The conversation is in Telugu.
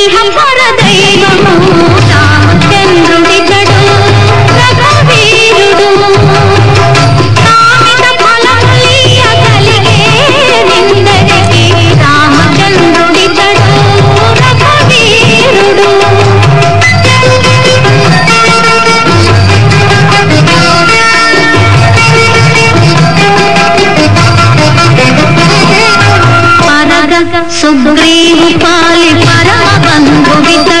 దేహ పరదైవము రామచంద్రుడితడు రఘువీరుడు. పాలి పరా un poquito